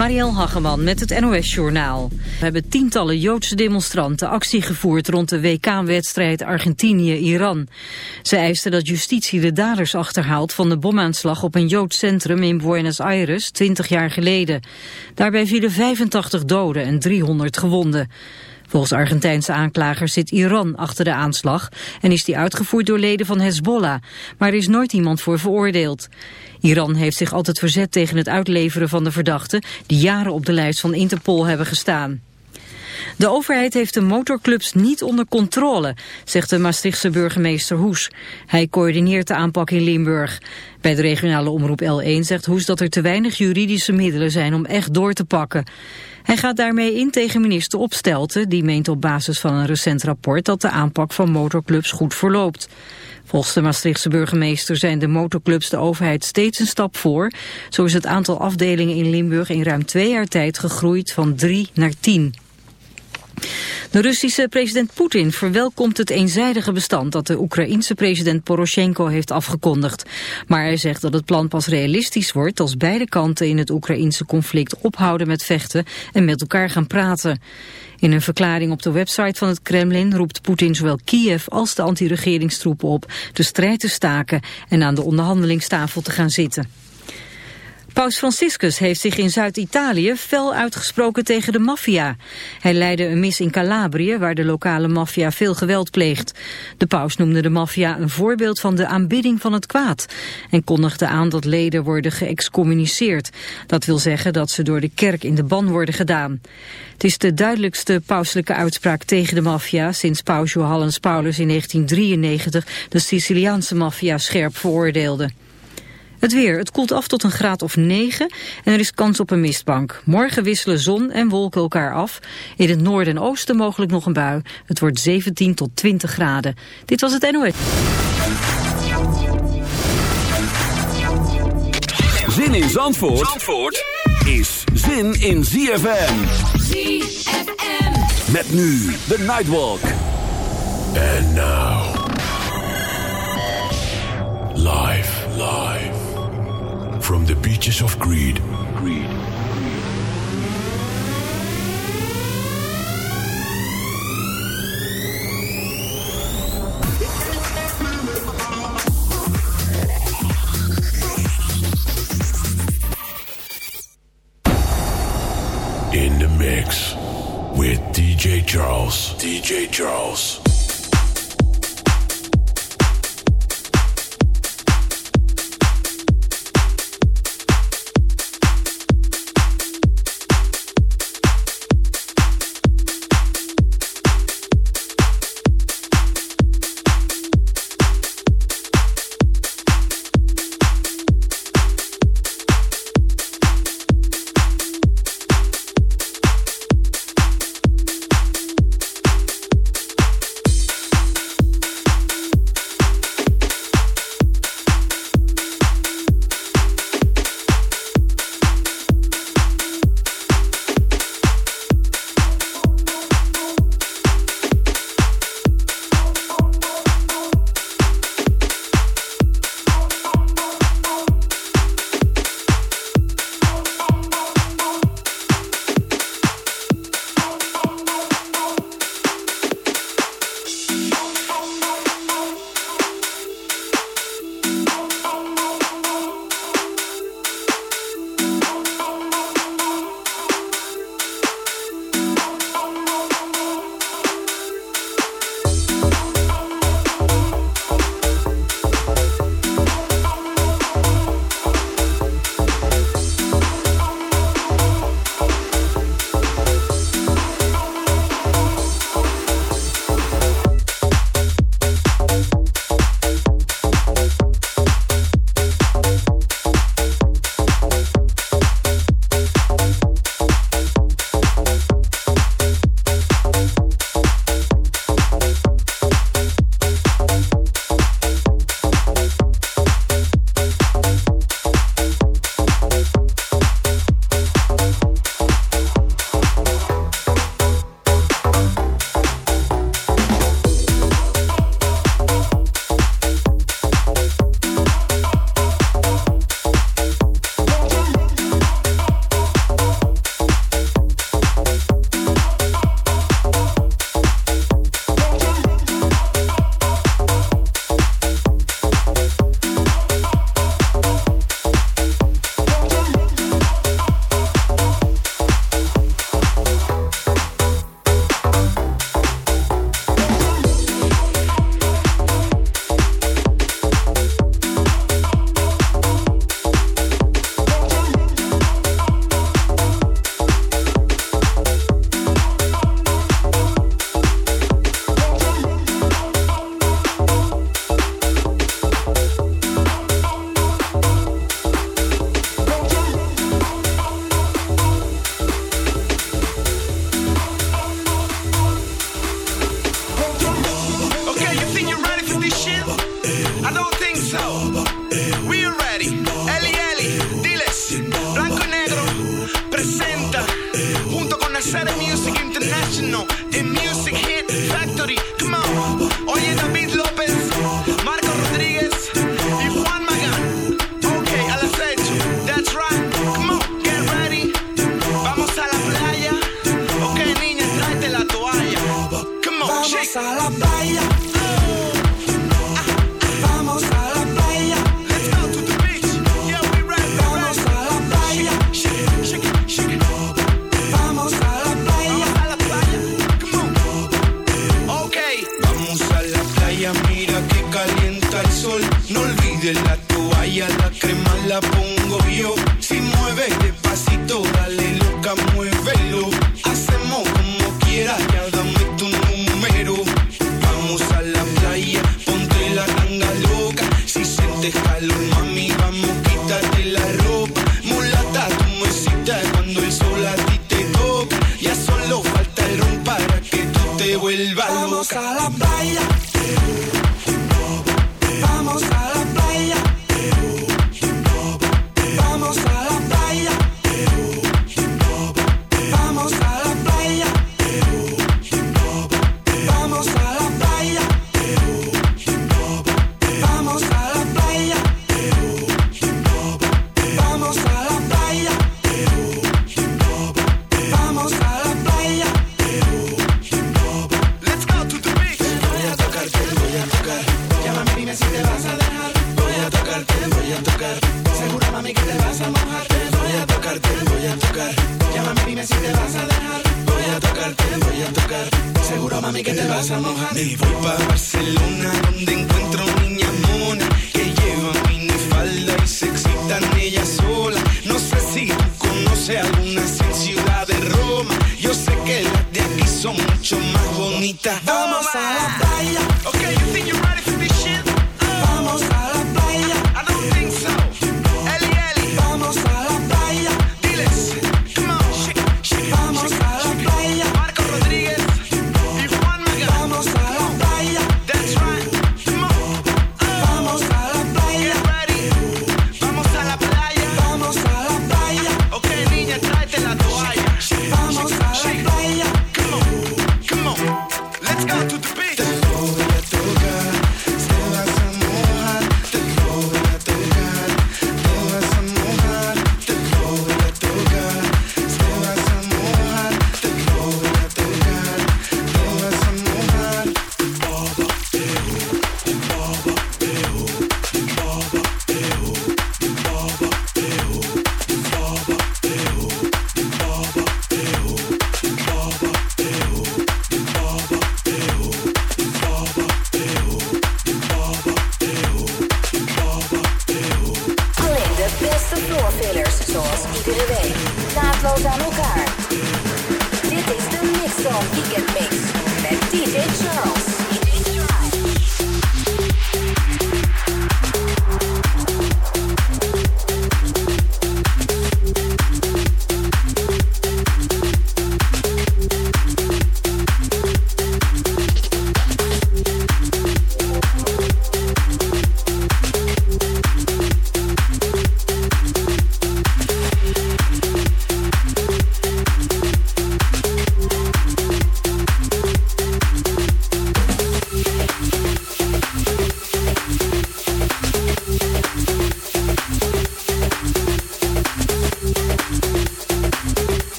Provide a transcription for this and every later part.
Marielle Hageman met het NOS-journaal. We hebben tientallen Joodse demonstranten actie gevoerd rond de WK-wedstrijd Argentinië-Iran. Ze eisten dat justitie de daders achterhaalt van de bomaanslag op een Joods centrum in Buenos Aires 20 jaar geleden. Daarbij vielen 85 doden en 300 gewonden. Volgens Argentijnse aanklagers zit Iran achter de aanslag en is die uitgevoerd door leden van Hezbollah, maar er is nooit iemand voor veroordeeld. Iran heeft zich altijd verzet tegen het uitleveren van de verdachten die jaren op de lijst van Interpol hebben gestaan. De overheid heeft de motorclubs niet onder controle, zegt de Maastrichtse burgemeester Hoes. Hij coördineert de aanpak in Limburg. Bij de regionale omroep L1 zegt Hoes dat er te weinig juridische middelen zijn om echt door te pakken. Hij gaat daarmee in tegen minister Opstelten, die meent op basis van een recent rapport dat de aanpak van motorclubs goed verloopt. Volgens de Maastrichtse burgemeester zijn de motorclubs de overheid steeds een stap voor. Zo is het aantal afdelingen in Limburg in ruim twee jaar tijd gegroeid van drie naar tien. De Russische president Poetin verwelkomt het eenzijdige bestand dat de Oekraïense president Poroshenko heeft afgekondigd. Maar hij zegt dat het plan pas realistisch wordt als beide kanten in het Oekraïense conflict ophouden met vechten en met elkaar gaan praten. In een verklaring op de website van het Kremlin roept Poetin zowel Kiev als de anti-regeringstroepen op de strijd te staken en aan de onderhandelingstafel te gaan zitten. Paus Franciscus heeft zich in Zuid-Italië fel uitgesproken tegen de maffia. Hij leidde een mis in Calabrië, waar de lokale maffia veel geweld pleegt. De paus noemde de maffia een voorbeeld van de aanbidding van het kwaad... en kondigde aan dat leden worden geëxcommuniceerd. Dat wil zeggen dat ze door de kerk in de ban worden gedaan. Het is de duidelijkste pauselijke uitspraak tegen de maffia... sinds paus Johannes Paulus in 1993 de Siciliaanse maffia scherp veroordeelde. Het weer. Het koelt af tot een graad of 9 en er is kans op een mistbank. Morgen wisselen zon en wolken elkaar af. In het noorden en oosten mogelijk nog een bui. Het wordt 17 tot 20 graden. Dit was het NOS. Zin in Zandvoort, Zandvoort is zin in ZFM. ZFM. Met nu de Nightwalk. And now. Live, live. From the beaches of greed. Greed. In the mix with DJ Charles. DJ Charles.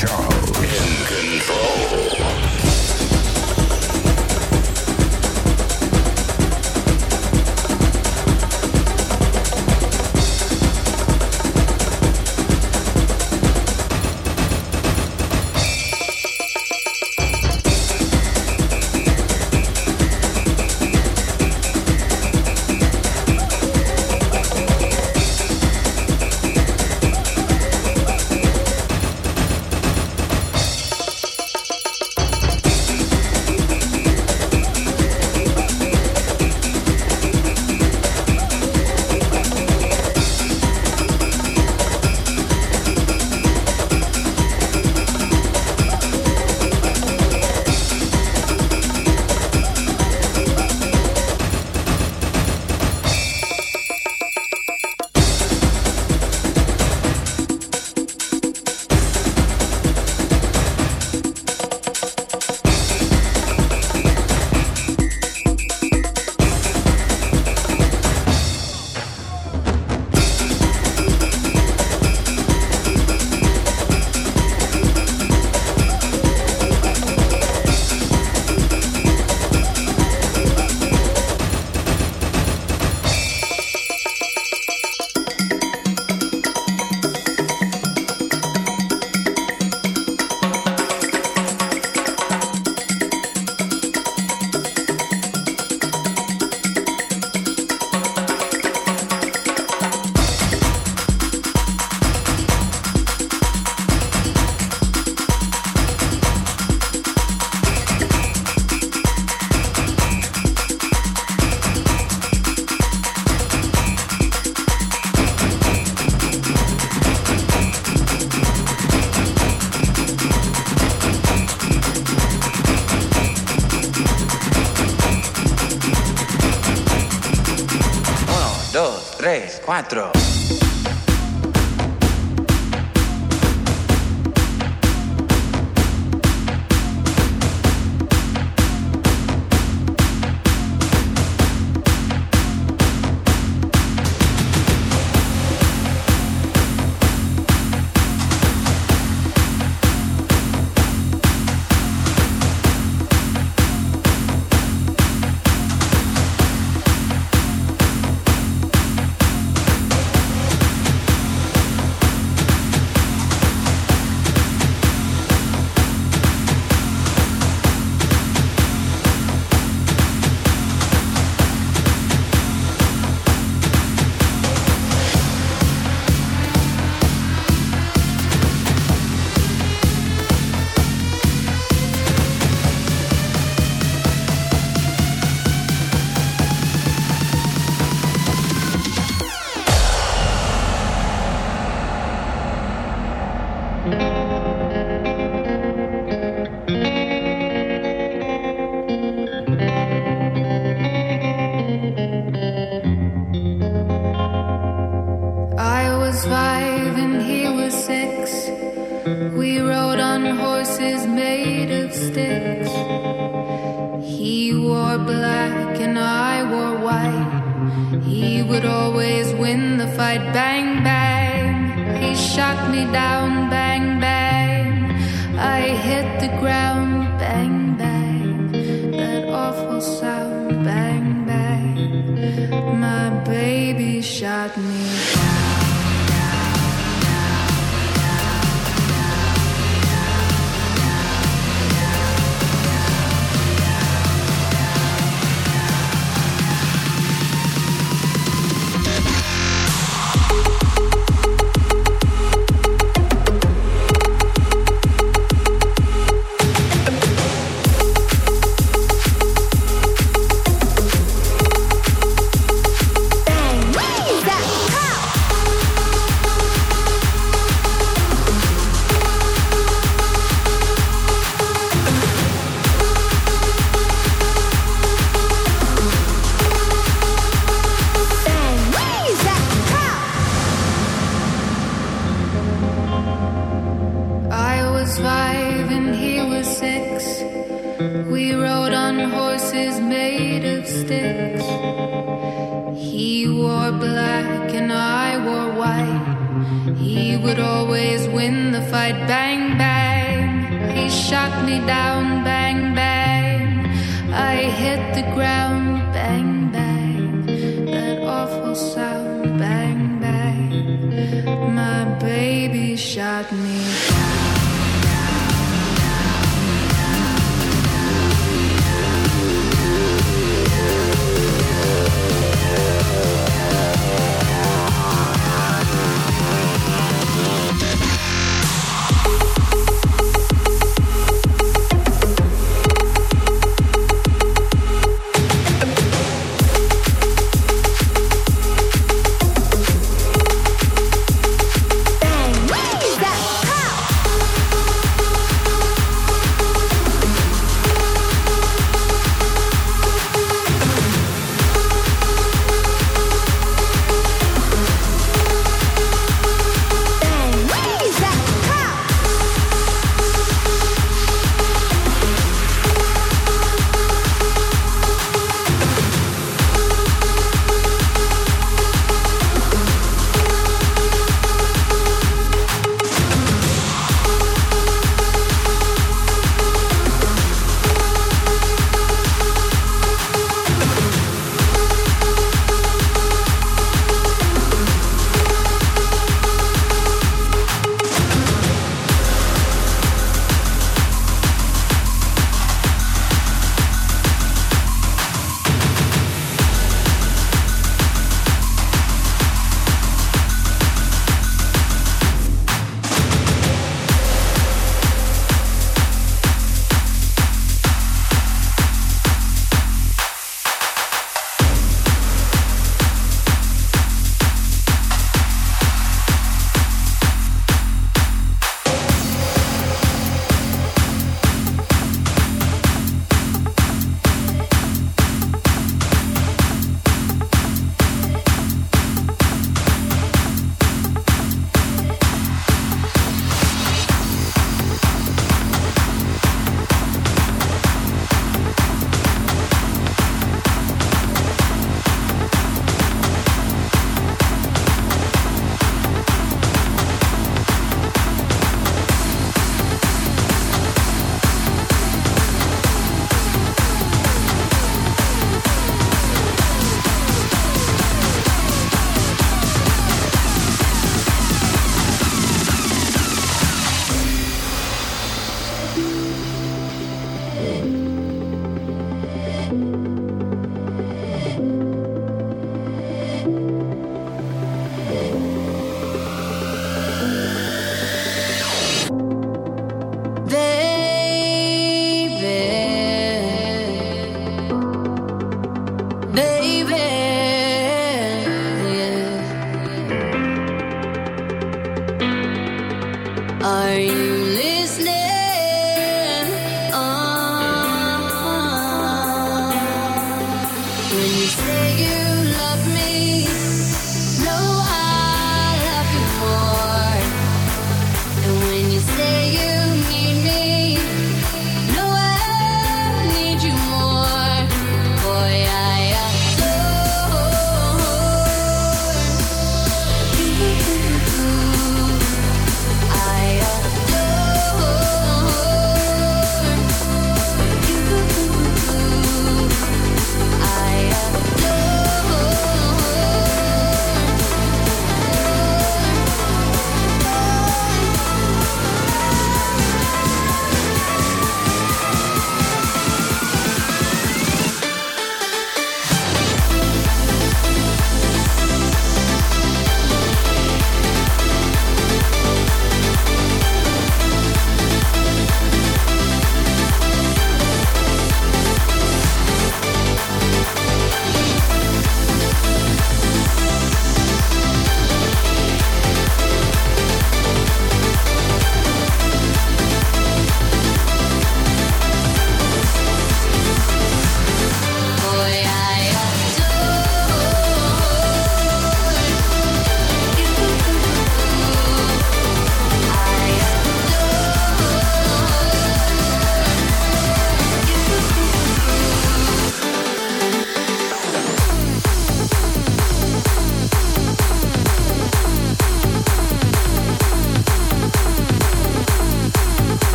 Charles. Cuatro. The ground.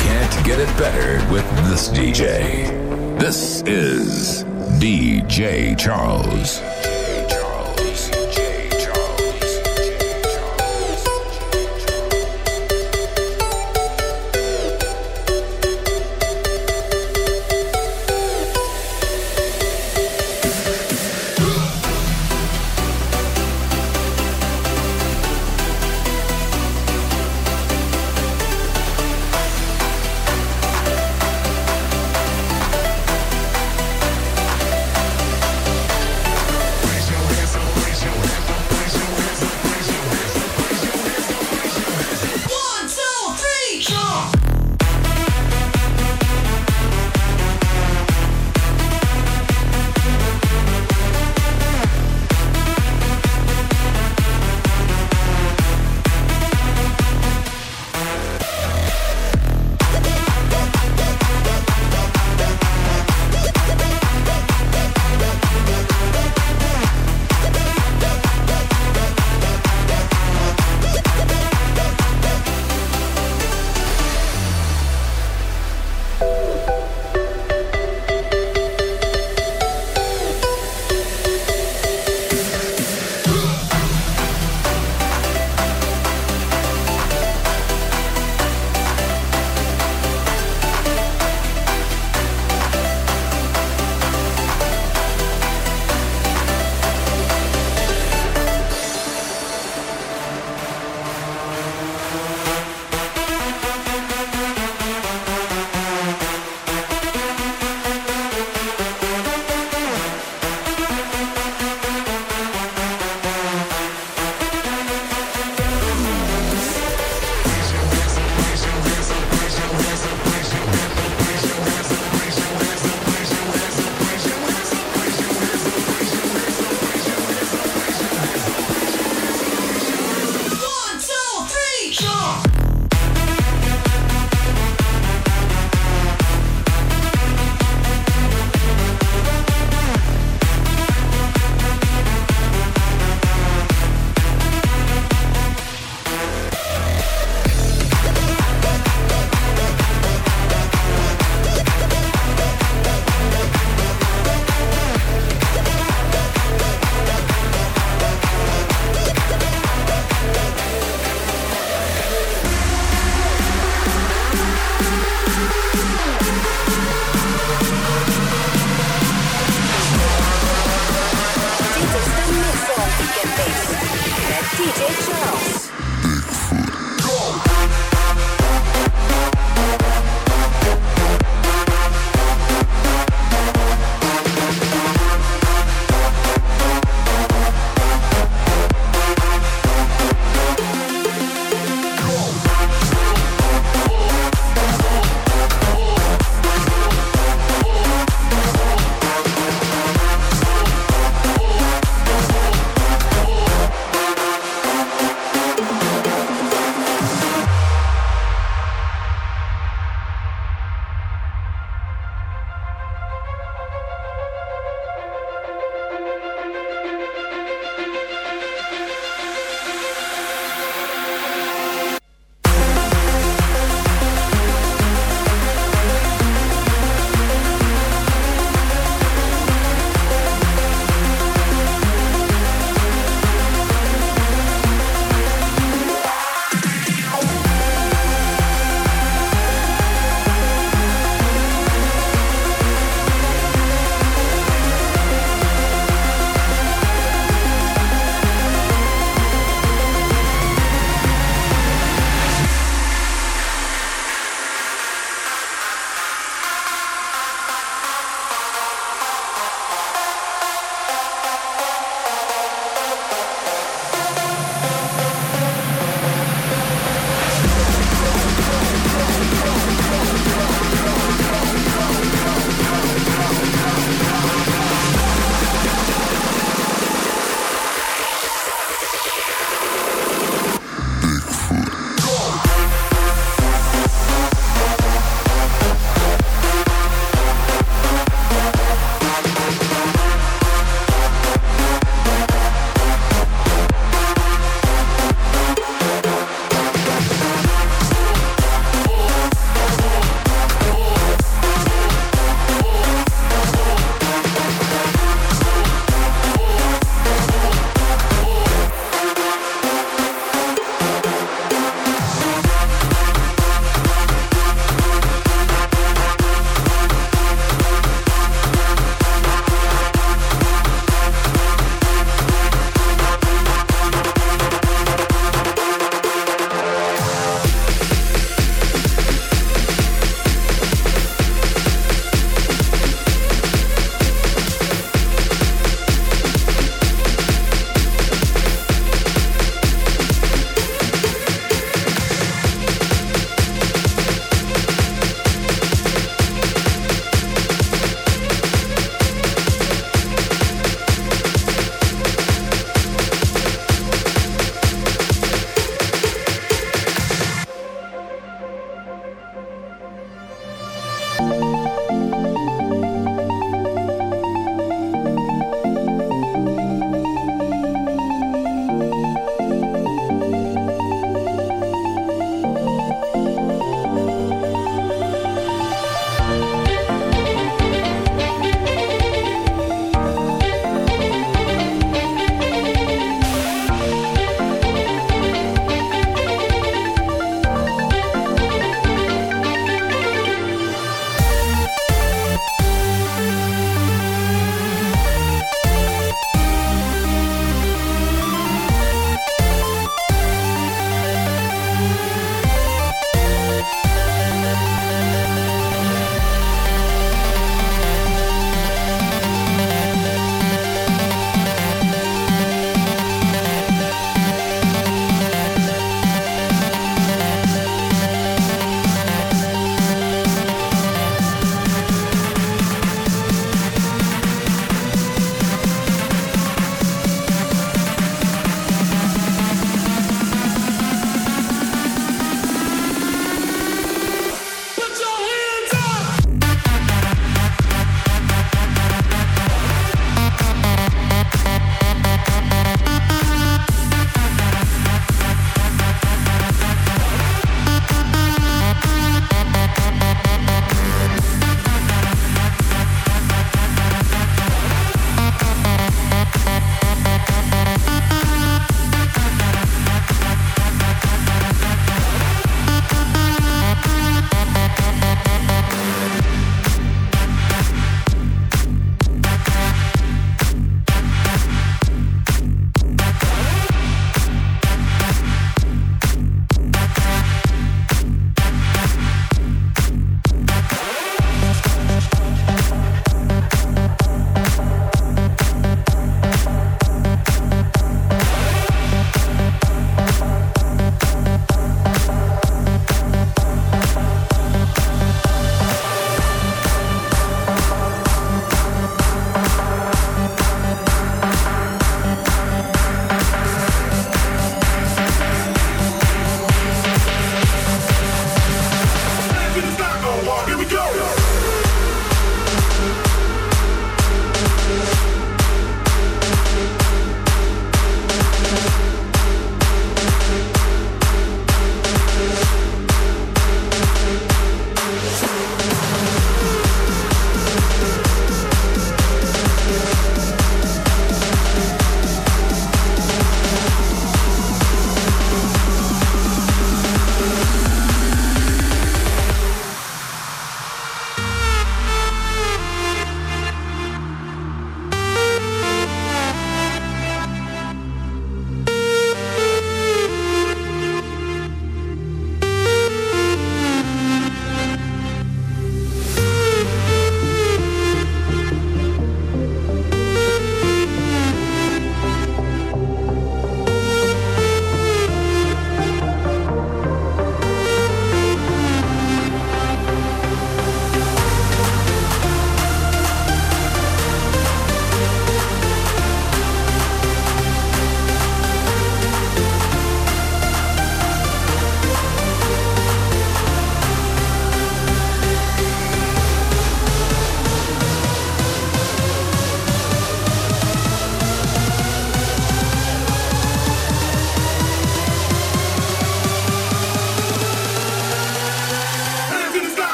can't get it better with this DJ. This is DJ Charles.